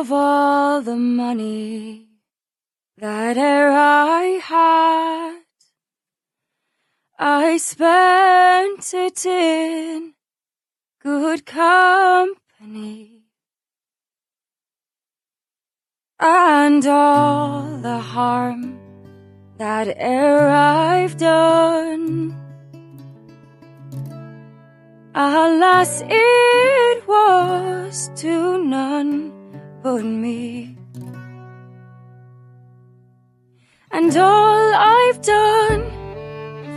of all the money that e'er I had, I spent it in good company. And all the harm that e'er I've done, alas, it was too but me. And all I've done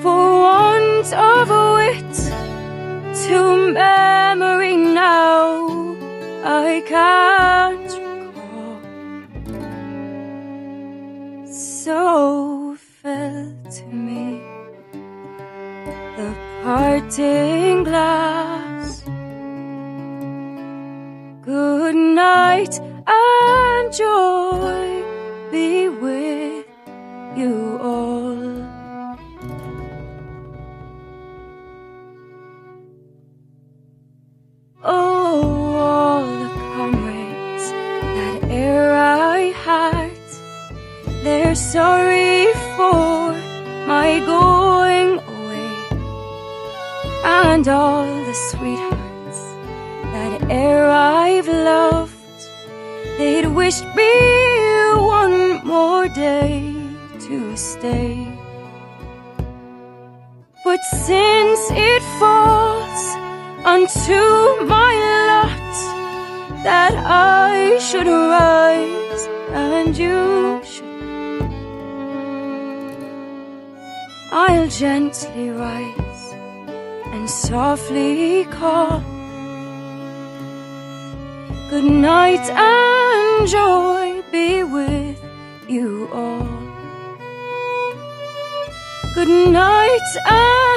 for want of wit to memory now I can't recall. So fell to me the parting glass. Good night and joy be with you all. Oh, all the comrades that e'er I had, they're sorry for my going away, and all the sweethearts that e'er loved, they'd wish me one more day to stay. But since it falls unto my lot that I should rise and you should, I'll gently rise and softly call. Good night and joy be with you all. Good night